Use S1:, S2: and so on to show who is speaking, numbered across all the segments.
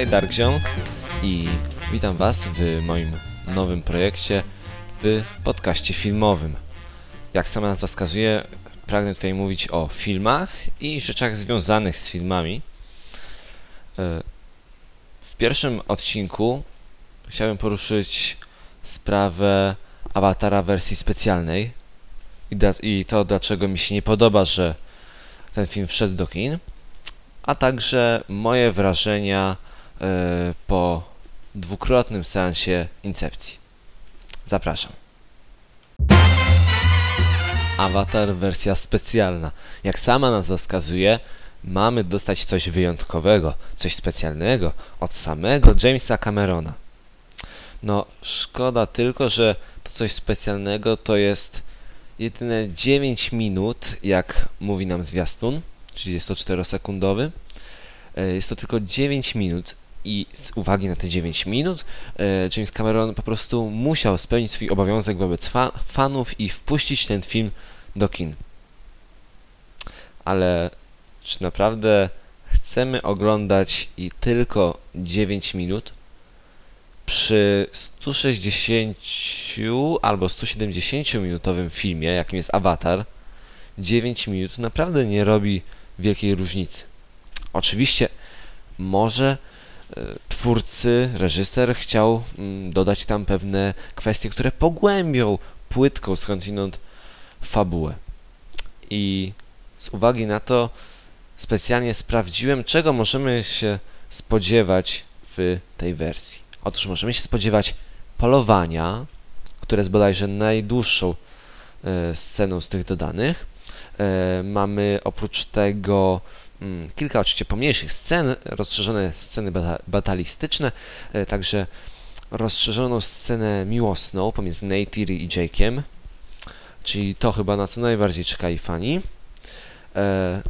S1: Tutaj Darkzią i witam Was w moim nowym projekcie w podcaście filmowym. Jak sama nazwa wskazuje, pragnę tutaj mówić o filmach i rzeczach związanych z filmami. E, W pierwszym odcinku chciałem poruszyć sprawę awatara wersji specjalnej i, i to, dlaczego mi się nie podoba, że ten film wszedł do kin, a także moje wrażenia po dwukrotnym seansie Incepcji. Zapraszam. Avatar wersja specjalna. Jak sama nazwa wskazuje, mamy dostać coś wyjątkowego, coś specjalnego od samego Jamesa Camerona. No, szkoda tylko, że to coś specjalnego to jest jedyne 9 minut, jak mówi nam zwiastun, 34-sekundowy. E, Jest to tylko 9 minut i z uwagi na te 9 minut e, James Cameron po prostu musiał spełnić swój obowiązek wobec fa fanów i wpuścić ten film do kin. Ale czy naprawdę chcemy oglądać i tylko 9 minut? Przy 160 albo 170 minutowym filmie, jakim jest Avatar, 9 minut naprawdę nie robi wielkiej różnicy. Oczywiście może twórcy, reżyser chciał mm, dodać tam pewne kwestie, które pogłębią płytką skądinąd fabułę. I z uwagi na to specjalnie sprawdziłem, czego możemy się spodziewać w tej wersji. Otóż możemy się spodziewać polowania, które jest bodajże najdłuższą e, sceną z tych dodanych. E, mamy oprócz tego kilka oczywiście pomniejszych scen, rozszerzone sceny bata batalistyczne, e, także rozszerzoną scenę miłosną pomiędzy Neytiri i Jake'iem, czyli to chyba na co najbardziej czekali fani. E,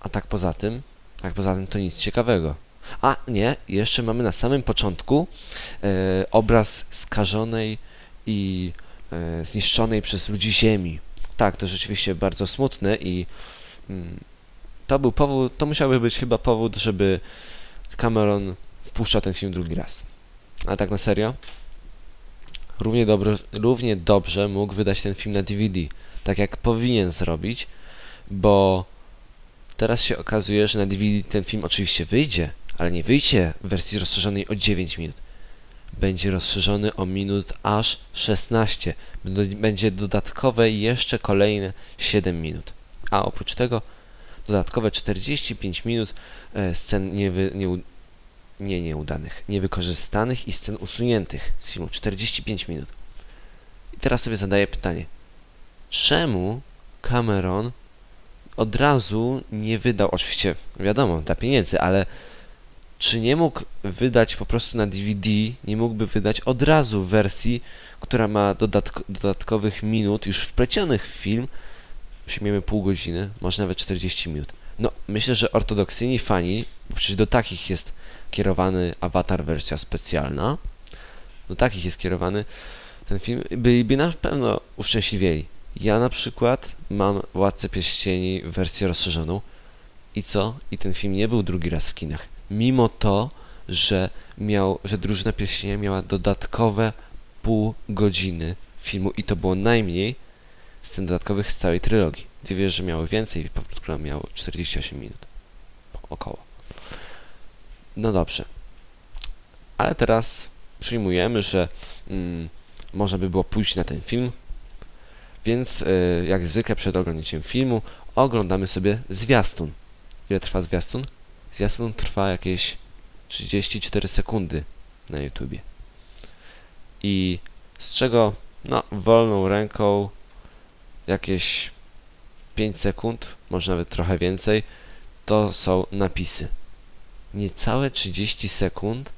S1: a tak poza tym, tak poza tym to nic ciekawego. A nie, jeszcze mamy na samym początku e, obraz skażonej i zniszczonej przez ludzi ziemi. Tak, to rzeczywiście bardzo smutne i mm, to był powód, to musiałby być chyba powód, żeby Cameron wpuszczał ten film drugi raz. Ale tak na serio? Równie, dobro, równie dobrze mógł wydać ten film na DVD, tak jak powinien zrobić, bo teraz się okazuje, że na DVD ten film oczywiście wyjdzie, ale nie wyjdzie w wersji rozszerzonej o 9 minut. Będzie rozszerzony o minut aż 16. Będą- Będzie dodatkowe jeszcze kolejne 7 minut. A oprócz tego dodatkowe 45 minut e, scen niewy, nie, nie nieudanych, niewykorzystanych i scen usuniętych z filmu. 45 minut. I teraz sobie zadaję pytanie. Czemu Cameron od razu nie wydał, oczywiście wiadomo, dla pieniędzy, ale czy nie mógł wydać po prostu na DVD, nie mógłby wydać od razu wersji, która ma dodatk dodatkowych minut już wplecionych w film, przyjmiemy pół godziny, może nawet 40 minut. No, myślę, że ortodoksyjni fani, bo przecież do takich jest kierowany Avatar wersja specjalna, do takich jest kierowany ten film, byliby na pewno uszczęśliwieli. Ja na przykład mam Władcę Pierścieni wersję rozszerzoną i co? I ten film nie był drugi raz w kinach. Mimo to, że miał, że Drużyna Pierścienia miała dodatkowe pół godziny filmu i to było najmniej scen dodatkowych z całej trylogii. Ty wiesz, że miały więcej, Króla miało 48 minut. Około. No dobrze. Ale teraz przyjmujemy, że mm, można by było pójść na ten film, więc y, jak zwykle przed oglądnięciem filmu oglądamy sobie zwiastun. Ile trwa zwiastun? Zwiastun trwa jakieś 34 sekundy na YouTubie. I z czego, no, wolną ręką jakieś 5 sekund, może nawet trochę więcej, to są napisy. Niecałe 30 sekund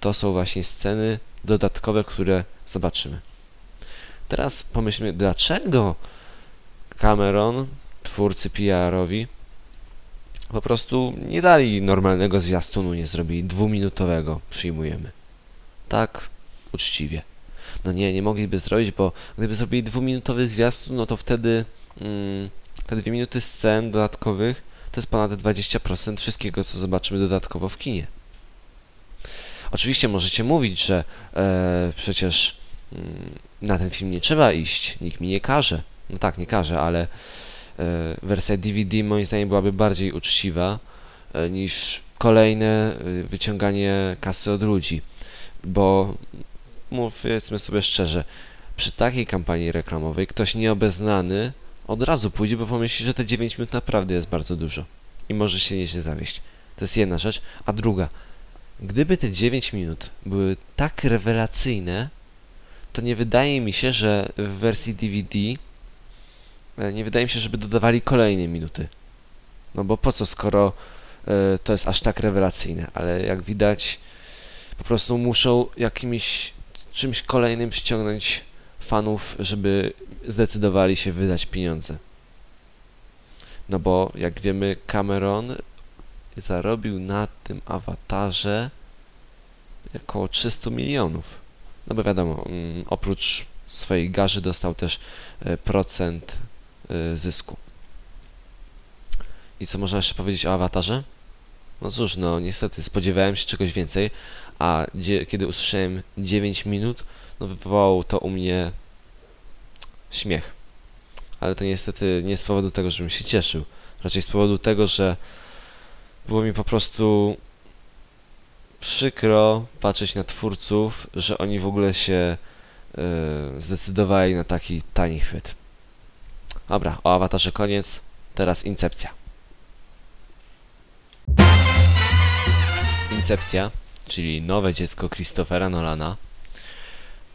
S1: to są właśnie sceny dodatkowe, które zobaczymy. Teraz pomyślmy, dlaczego Cameron, twórcy PR-owi, po prostu nie dali normalnego zwiastunu, nie zrobili dwuminutowego, przyjmujemy. Tak, uczciwie. No nie, nie mogliby zrobić, bo gdyby zrobili dwuminutowy zwiastun, no to wtedy mm, te dwie minuty scen dodatkowych to jest ponad 20% wszystkiego, co zobaczymy dodatkowo w kinie. Oczywiście możecie mówić, że e, przecież mm, na ten film nie trzeba iść, nikt mi nie każe. No tak, nie każe, ale e, wersja DVD moim zdaniem byłaby bardziej uczciwa e, niż kolejne e, wyciąganie kasy od ludzi. Bo powiedzmy sobie szczerze, przy takiej kampanii reklamowej ktoś nieobeznany od razu pójdzie, bo pomyśli, że te 9 minut naprawdę jest bardzo dużo i może się nieźle zawieść. To jest jedna rzecz. A druga, gdyby te 9 minut były tak rewelacyjne, to nie wydaje mi się, że w wersji DVD e, nie wydaje mi się, żeby dodawali kolejne minuty. No bo po co, skoro e, to jest aż tak rewelacyjne, ale jak widać, po prostu muszą jakimś czymś kolejnym przyciągnąć fanów, żeby zdecydowali się wydać pieniądze. No bo jak wiemy, Cameron zarobił na tym awatarze około 300 milionów. No bo wiadomo, mm, oprócz swojej garzy dostał też e, procent e, zysku. I co można jeszcze powiedzieć o awatarze? No cóż, no niestety spodziewałem się czegoś więcej, a kiedy usłyszałem 9 minut, no wywołało to u mnie śmiech. Ale to niestety nie z powodu tego, żebym się cieszył. Raczej z powodu tego, że było mi po prostu przykro patrzeć na twórców, że oni w ogóle się yy, zdecydowali na taki tani chwyt. Dobra, o awatarze koniec. Teraz Incepcja. Incepcja, czyli nowe dziecko Christophera Nolana.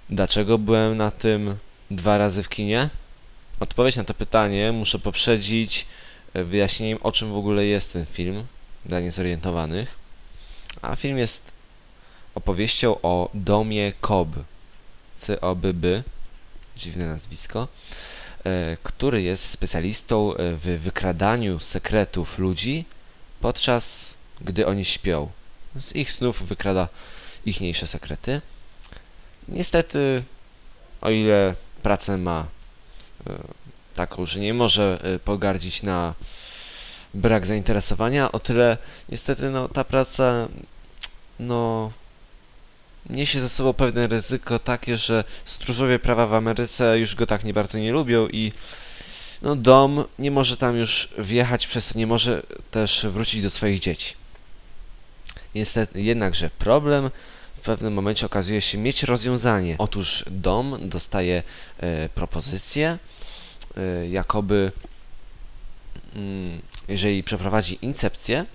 S1: Dlaczego byłem na tym dwa razy w kinie? Odpowiedź na to pytanie muszę poprzedzić e, wyjaśnieniem, o czym w ogóle jest ten film dla niezorientowanych. A film jest opowieścią o domie Cobb, C-O-B-B, dziwne nazwisko, e, który jest specjalistą e, w wykradaniu sekretów ludzi, podczas gdy oni śpią. Z ich snów wykrada ichniejsze sekrety. Niestety, o ile pracę ma e, taką, że nie może e, pogardzić na brak zainteresowania, o tyle niestety no, ta praca no niesie ze sobą pewne ryzyko takie, że stróżowie prawa w Ameryce już go tak nie bardzo nie lubią i no dom nie może tam już wjechać, przez to nie może też wrócić do swoich dzieci. Niestety, jednakże problem w pewnym momencie okazuje się mieć rozwiązanie. Otóż dom dostaje e, propozycję, e, jakoby mm, jeżeli przeprowadzi incepcję,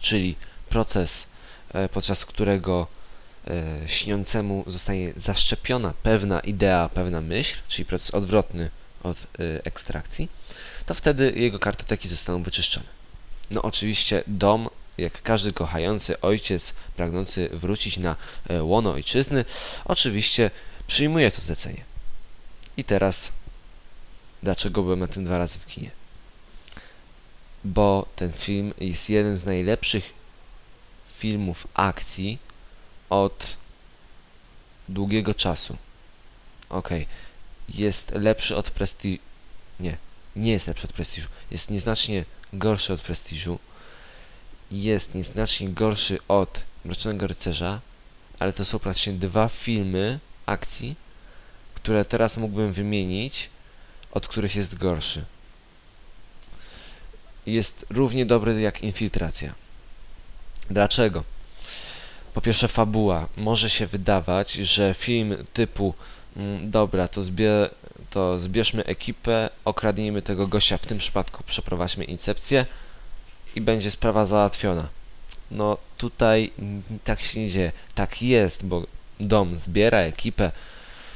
S1: czyli proces, e, podczas którego e, śniącemu zostaje zaszczepiona pewna idea, pewna myśl, czyli proces odwrotny od e, ekstrakcji, to wtedy jego kartoteki zostaną wyczyszczone. No oczywiście dom jak każdy kochający ojciec pragnący wrócić na e, łono ojczyzny, oczywiście przyjmuje to zlecenie. I teraz, dlaczego byłem na tym dwa razy w kinie? Bo ten film jest jednym z najlepszych filmów akcji od długiego czasu. Ok, jest lepszy od prestiżu. Nie, nie jest lepszy od prestiżu. Jest nieznacznie gorszy od prestiżu jest nieznacznie gorszy od Mrocznego Rycerza, ale to są praktycznie dwa filmy akcji, które teraz mógłbym wymienić, od których jest gorszy. Jest równie dobry jak Infiltracja. Dlaczego? Po pierwsze fabuła. Może się wydawać, że film typu mm, dobra, to, zbie, to zbierzmy ekipę, okradnijmy tego gościa, w tym przypadku przeprowadźmy incepcję, i będzie sprawa załatwiona. No tutaj tak się nie dzieje. Tak jest, bo dom zbiera ekipę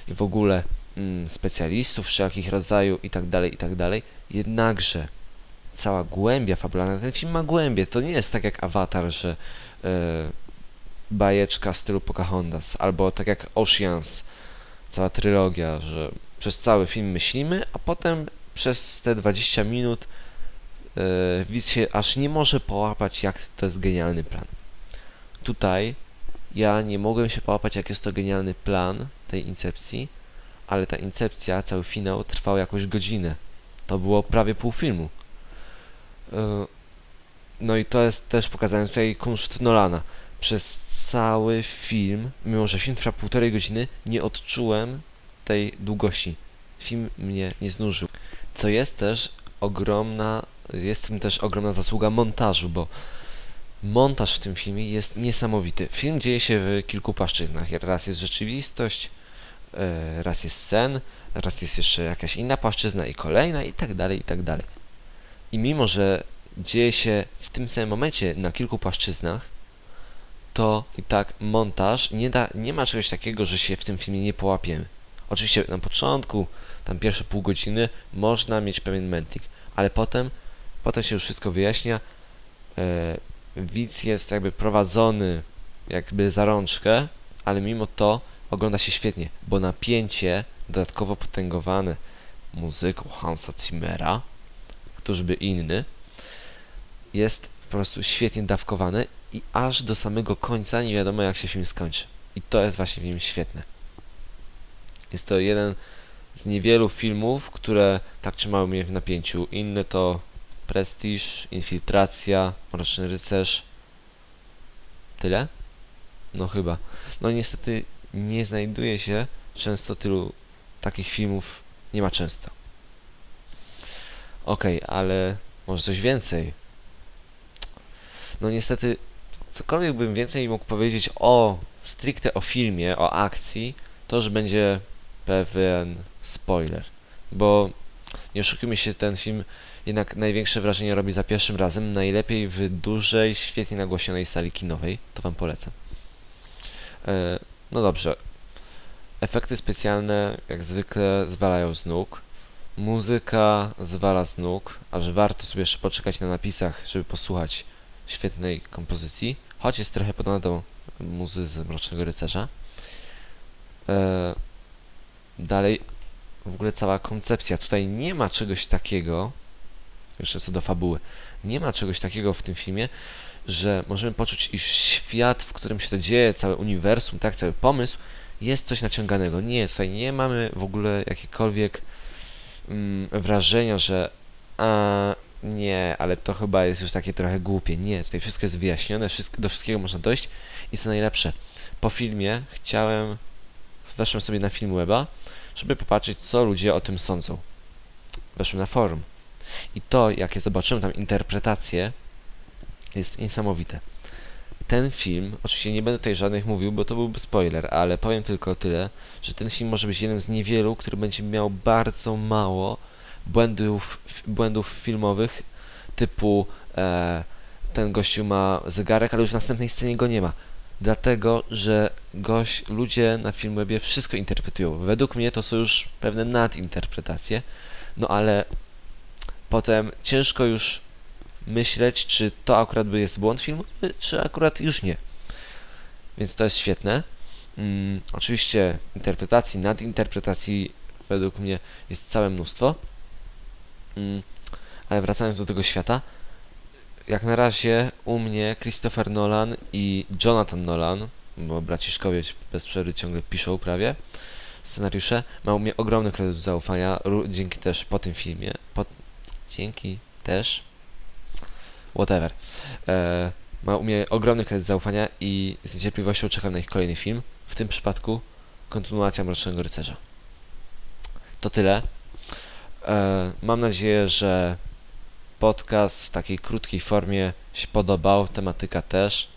S1: i w ogóle mm, specjalistów wszelkich rodzaju i tak dalej, i tak dalej. Jednakże cała głębia fabularna, ten film ma głębię. To nie jest tak jak Avatar, że yy, bajeczka w stylu Pocahontas, albo tak jak Oceans, cała trylogia, że przez cały film myślimy, a potem przez te 20 minut widz się aż nie może połapać, jak to jest genialny plan. Tutaj ja nie mogłem się połapać, jak jest to genialny plan tej incepcji, ale ta incepcja, cały finał trwał jakąś godzinę. To było prawie pół filmu. E, no i to jest też pokazane tutaj kunszt Nolana. przez cały film, mimo że film trwa półtorej godziny, nie odczułem tej długości. Film mnie nie znużył. Co jest też ogromna, jest tym też ogromna zasługa montażu, bo montaż w tym filmie jest niesamowity. Film dzieje się w kilku płaszczyznach. Raz jest rzeczywistość, e, raz jest sen, raz jest jeszcze jakaś inna płaszczyzna i kolejna i tak dalej, i tak dalej. I mimo, że dzieje się w tym samym momencie na kilku płaszczyznach, to i tak montaż nie, da, nie ma czegoś takiego, że się w tym filmie nie połapiemy. Oczywiście na początku, tam pierwsze pół godziny, można mieć pewien mętlik, ale potem, potem się już wszystko wyjaśnia. E, widz jest jakby prowadzony jakby za rączkę, ale mimo to ogląda się świetnie, bo napięcie dodatkowo potęgowane muzyką Hansa Zimmera, któż by inny, jest po prostu świetnie dawkowane i aż do samego końca nie wiadomo jak się film skończy. I to jest właśnie film świetny. Jest to jeden z niewielu filmów, które tak trzymały mnie w napięciu. Inne to Prestige, Infiltracja, Mroczny Rycerz. Tyle? No chyba. No niestety nie znajduje się często tylu takich filmów. Nie ma często. Okej, okay, ale może coś więcej. No niestety, cokolwiek bym więcej mógł powiedzieć o stricte o filmie, o akcji, to już będzie pewien spoiler. Bo nie oszukujmy się, ten film jednak największe wrażenie robi za pierwszym razem, najlepiej w dużej, świetnie nagłośnionej sali kinowej. To Wam polecam. E, no dobrze. Efekty specjalne, jak zwykle, zwalają z nóg. Muzyka zwala z nóg, aż warto sobie jeszcze poczekać na napisach, żeby posłuchać świetnej kompozycji, choć jest trochę podobna do muzy z Mrocznego Rycerza. E, dalej, w ogóle cała koncepcja. Tutaj nie ma czegoś takiego, jeszcze co do fabuły, nie ma czegoś takiego w tym filmie, że możemy poczuć, iż świat, w którym się to dzieje, całe uniwersum, tak, cały pomysł, jest coś naciąganego. Nie, tutaj nie mamy w ogóle jakiekolwiek mm, wrażenia, że a, nie, ale to chyba jest już takie trochę głupie. Nie, tutaj wszystko jest wyjaśnione, wszystko, do wszystkiego można dojść i co najlepsze, po filmie chciałem, weszłem sobie na film weba, żeby popatrzeć, co ludzie o tym sądzą. Weszłem na forum. I to, jakie zobaczyłem tam interpretacje, jest niesamowite. Ten film, oczywiście nie będę tutaj żadnych mówił, bo to byłby spoiler, ale powiem tylko tyle, że ten film może być jednym z niewielu, który będzie miał bardzo mało błędów, błędów filmowych, typu e, ten gościu ma zegarek, ale już w następnej scenie go nie ma. Dlatego, że gość, ludzie na Filmwebie wszystko interpretują. Według mnie to są już pewne nadinterpretacje, no ale potem ciężko już myśleć, czy to akurat by jest błąd filmowy, czy akurat już nie. Więc to jest świetne. Mm, oczywiście interpretacji, nadinterpretacji według mnie jest całe mnóstwo. Mm, ale wracając do tego świata, jak na razie u mnie Christopher Nolan i Jonathan Nolan, bo braciszkowie bez przerwy ciągle piszą prawie scenariusze, ma u mnie ogromny kredyt zaufania, dzięki też po tym filmie, po, dzięki też, whatever, e, ma u mnie ogromny kredyt zaufania i z niecierpliwością czekam na ich kolejny film, w tym przypadku kontynuacja Mrocznego Rycerza. To tyle. E, mam nadzieję, że podcast w takiej krótkiej formie się podobał, tematyka też.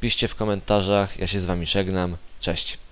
S1: Piszcie w komentarzach, ja się z Wami żegnam. Cześć.